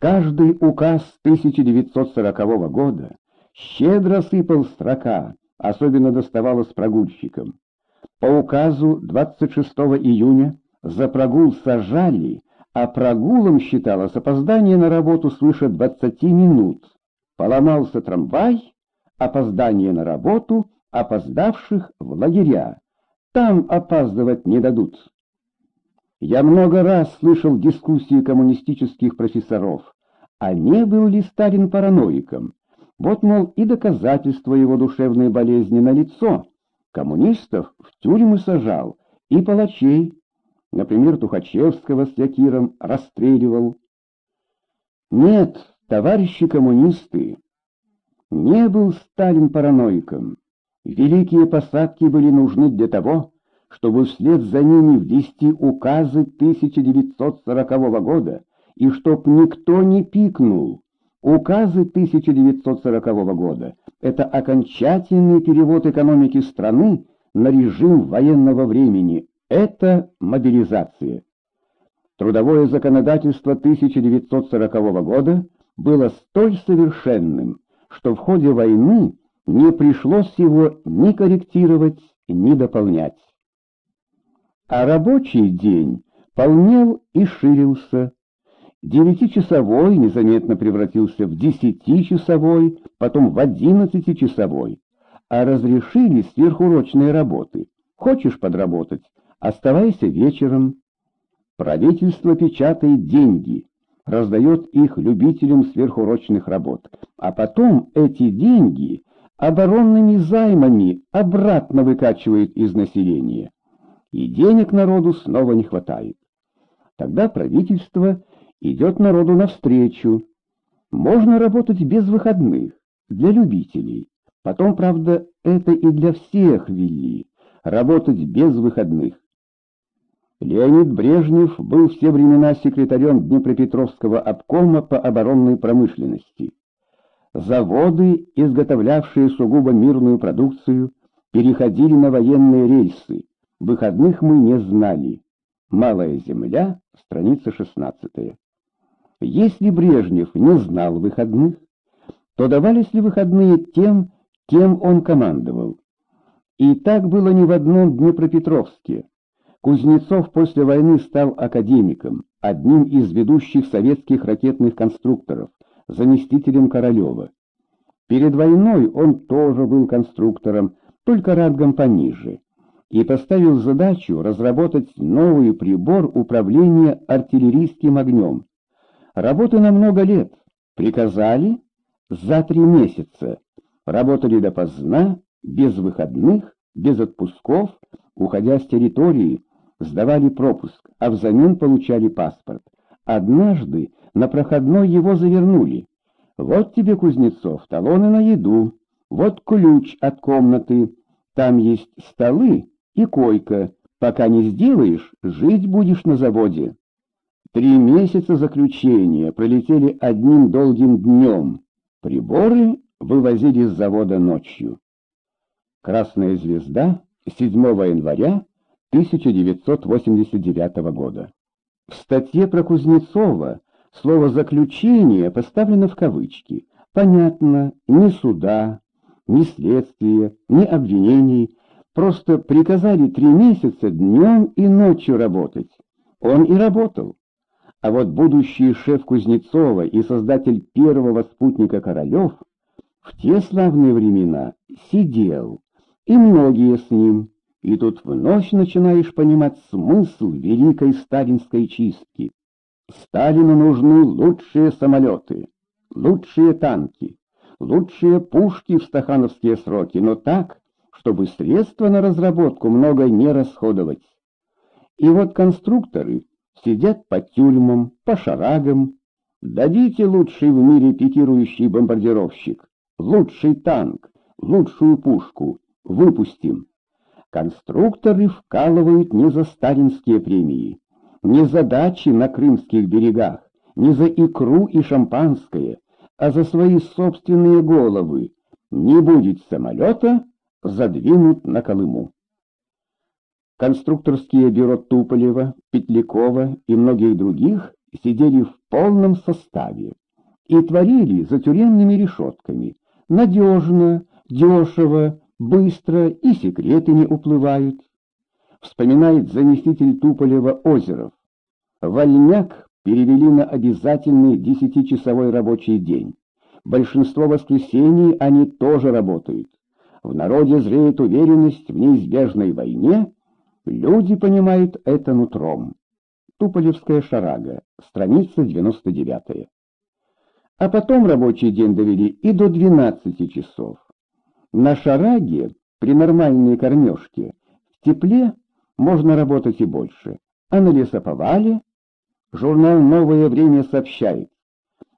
Каждый указ 1940 года щедро сыпал строка, особенно доставалось прогульщикам. По указу 26 июня за прогул сажали, а прогулом считалось опоздание на работу свыше 20 минут. Поломался трамвай, опоздание на работу, опоздавших в лагеря. Там опаздывать не дадут. Я много раз слышал дискуссии коммунистических профессоров, а не был ли Сталин параноиком. Вот, мол, и доказательство его душевной болезни на лицо. Коммунистов в тюрьмы сажал, и палачей, например, Тухачевского с Якиром, расстреливал. Нет, товарищи коммунисты, не был Сталин параноиком. Великие посадки были нужны для того, чтобы вслед за ними ввести указы 1940 года, и чтоб никто не пикнул. Указы 1940 года — это окончательный перевод экономики страны на режим военного времени, это мобилизация. Трудовое законодательство 1940 года было столь совершенным, что в ходе войны не пришлось его ни корректировать, ни дополнять. А рабочий день полнел и ширился. Девятичасовой незаметно превратился в десятичасовой, потом в одиннадцатичасовой. А разрешили сверхурочные работы. Хочешь подработать? Оставайся вечером. Правительство печатает деньги, раздает их любителям сверхурочных работ, а потом эти деньги оборонными займами обратно выкачивает из населения. И денег народу снова не хватает. Тогда правительство идет народу навстречу. Можно работать без выходных, для любителей. Потом, правда, это и для всех ввели, работать без выходных. Леонид Брежнев был все времена секретарем Днепропетровского обкома по оборонной промышленности. Заводы, изготовлявшие сугубо мирную продукцию, переходили на военные рельсы. Выходных мы не знали. Малая земля, страница 16. Если Брежнев не знал выходных, то давались ли выходные тем, кем он командовал? И так было не в одном Днепропетровске. Кузнецов после войны стал академиком, одним из ведущих советских ракетных конструкторов, заместителем Королева. Перед войной он тоже был конструктором, только рангом пониже, и поставил задачу разработать новый прибор управления артиллерийским огнем. Работы на много лет. Приказали за три месяца. Работали допоздна, без выходных, без отпусков, уходя с территории, сдавали пропуск, а взамен получали паспорт. Однажды на проходной его завернули. Вот тебе, Кузнецов, талоны на еду, вот ключ от комнаты, там есть столы и койка. Пока не сделаешь, жить будешь на заводе. Три месяца заключения пролетели одним долгим днем. Приборы вывозили с завода ночью. Красная звезда 7 января 1989 года. В статье про Кузнецова слово «заключение» поставлено в кавычки. Понятно, ни суда, ни следствия, ни обвинений, просто приказали три месяца днем и ночью работать. Он и работал. А вот будущий шеф Кузнецова и создатель первого спутника Королев в те славные времена сидел, и многие с ним. И тут вновь начинаешь понимать смысл великой сталинской чистки. Сталину нужны лучшие самолеты, лучшие танки, лучшие пушки в стахановские сроки, но так, чтобы средства на разработку много не расходовать. И вот конструкторы сидят по тюрьмам, по шарагам. Дадите лучший в мире пикирующий бомбардировщик, лучший танк, лучшую пушку, выпустим. Конструкторы вкалывают не за сталинские премии, не за дачи на крымских берегах, не за икру и шампанское, а за свои собственные головы. Не будет самолета, задвинут на Колыму. Конструкторские бюро Туполева, Петлякова и многих других сидели в полном составе и творили за тюремными решетками. Надежно, дешево, быстро и секреты не уплывают. Вспоминает заместитель Туполева Озеров. Вольняк перевели на обязательный десятичасовой рабочий день. Большинство воскресений они тоже работают. В народе зреет уверенность в неизбежной войне, люди понимают это нутром. Туполевская шарага, страница 99. А потом рабочий день довели и до 12 часов. На шараге, при нормальной кормежке, в тепле можно работать и больше, а на лесоповале журнал «Новое время» сообщает,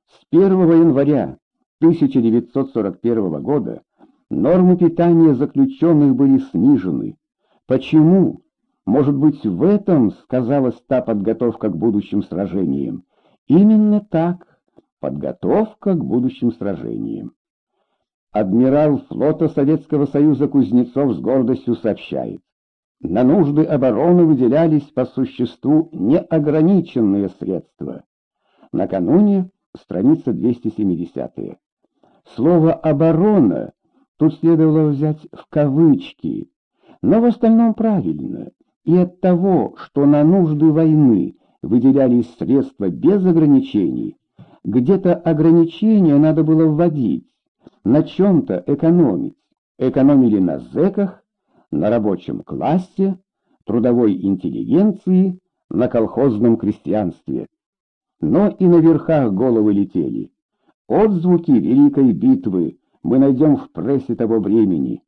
с 1 января 1941 года нормы питания заключенных были снижены. Почему? Может быть, в этом сказалась та подготовка к будущим сражениям. Именно так, подготовка к будущим сражениям. Адмирал флота Советского Союза Кузнецов с гордостью сообщает. На нужды обороны выделялись по существу неограниченные средства. Накануне страница 270 -я. Слово «оборона» тут следовало взять в кавычки, но в остальном правильно и от того, что на нужды войны выделялись средства без ограничений, где-то ограничения надо было вводить, на чем-то экономить. Экономили на зэках, на рабочем классе, трудовой интеллигенции, на колхозном крестьянстве. Но и на верхах головы летели. Отзвуки Великой битвы мы найдем в прессе того времени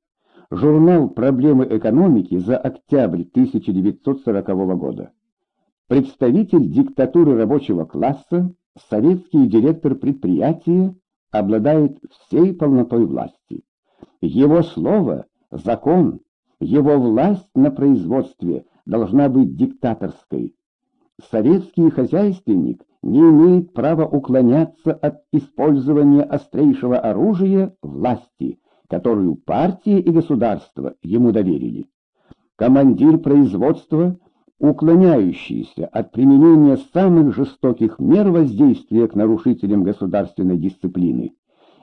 журнал «Проблемы экономики» за октябрь 1940 года. Представитель диктатуры рабочего класса, советский директор предприятия, обладает всей полнотой власти. Его слово — закон, его власть на производстве должна быть диктаторской. Советский хозяйственник не имеет права уклоняться от использования острейшего оружия власти, которую партия и государство ему доверили. Командир производства, уклоняющийся от применения самых жестоких мер воздействия к нарушителям государственной дисциплины,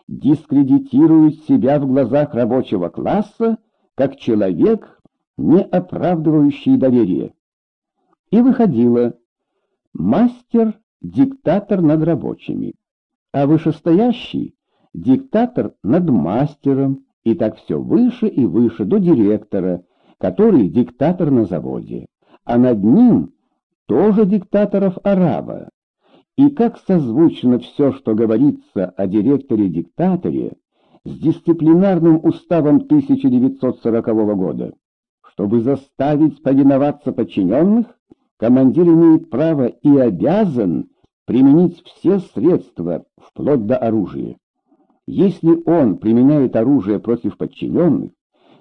дискредитирует себя в глазах рабочего класса как человек, не оправдывающий доверие. И выходило, мастер — диктатор над рабочими, а вышестоящий диктатор над мастером, и так все выше и выше до директора, который диктатор на заводе, а над ним тоже диктаторов араба. И как созвучно все, что говорится о директоре-диктаторе, с дисциплинарным уставом 1940 года. Чтобы заставить повиноваться подчиненных, командир имеет право и обязан применить все средства, вплоть до оружия. Если он применяет оружие против подчиненных,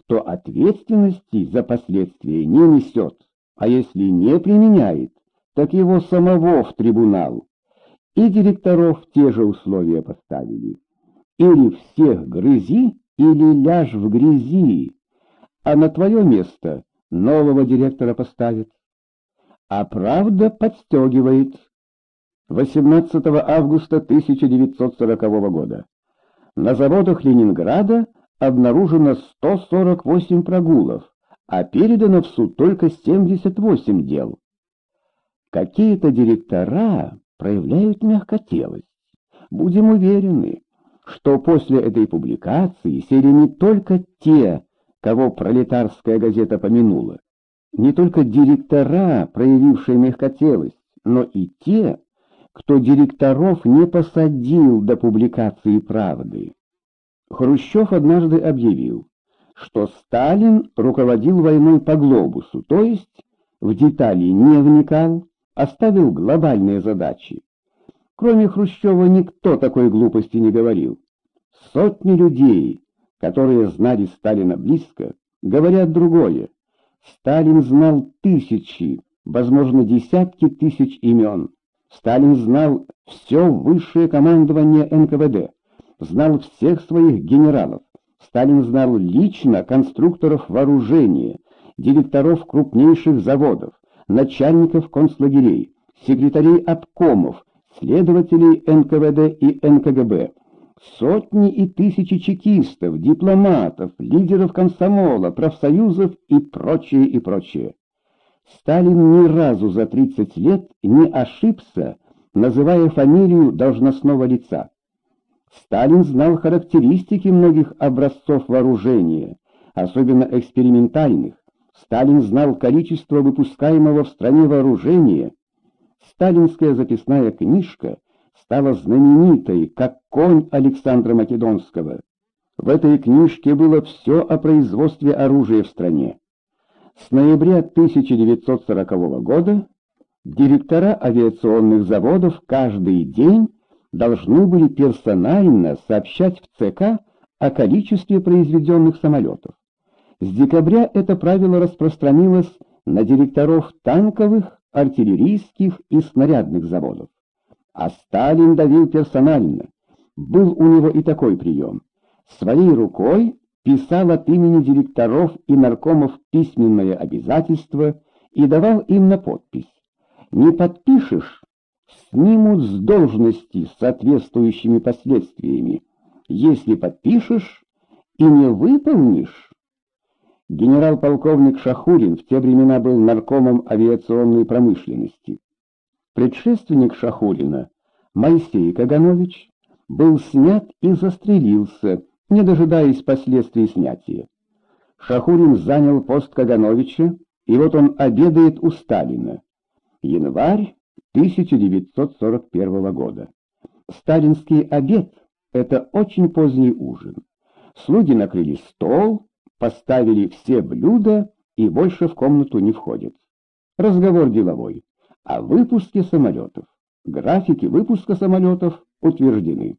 то ответственности за последствия не несет, а если не применяет, так его самого в трибунал. И директоров те же условия поставили. Или всех грызи, или ляжь в грязи, а на твое место нового директора поставят. А правда подстегивает. 18 августа 1940 года. На заводах Ленинграда обнаружено 148 прогулов, а передано в суд только 78 дел. Какие-то директора проявляют мягкотелость. Будем уверены, что после этой публикации сели не только те, кого пролетарская газета помянула, не только директора, проявившие мягкотелость, но и те, кто директоров не посадил до публикации правды. Хрущев однажды объявил, что Сталин руководил войной по глобусу, то есть в детали не вникал, оставил глобальные задачи. Кроме Хрущева никто такой глупости не говорил. Сотни людей, которые знали Сталина близко, говорят другое. Сталин знал тысячи, возможно, десятки тысяч имен. Сталин знал все высшее командование НКВД, знал всех своих генералов. Сталин знал лично конструкторов вооружения, директоров крупнейших заводов, начальников концлагерей, секретарей обкомов, следователей НКВД и НКГБ, сотни и тысячи чекистов, дипломатов, лидеров комсомола, профсоюзов и прочее, и прочее. Сталин ни разу за 30 лет не ошибся, называя фамилию должностного лица. Сталин знал характеристики многих образцов вооружения, особенно экспериментальных. Сталин знал количество выпускаемого в стране вооружения. Сталинская записная книжка стала знаменитой, как конь Александра Македонского. В этой книжке было все о производстве оружия в стране. С ноября 1940 года директора авиационных заводов каждый день должны были персонально сообщать в ЦК о количестве произведенных самолетов. С декабря это правило распространилось на директоров танковых, артиллерийских и снарядных заводов. А Сталин давил персонально. Был у него и такой прием. Своей рукой писал от имени директоров и наркомов письменное обязательство и давал им на подпись. Не подпишешь — снимут с должности с соответствующими последствиями. Если подпишешь и не выполнишь... Генерал-полковник Шахурин в те времена был наркомом авиационной промышленности. Предшественник Шахурина, Моисей Каганович, был снят и застрелился, не дожидаясь последствий снятия. Шахурин занял пост Кагановича, и вот он обедает у Сталина. Январь 1941 года. Сталинский обед — это очень поздний ужин. Слуги накрыли стол, поставили все блюда и больше в комнату не входят. Разговор деловой о выпуске самолетов. Графики выпуска самолетов утверждены.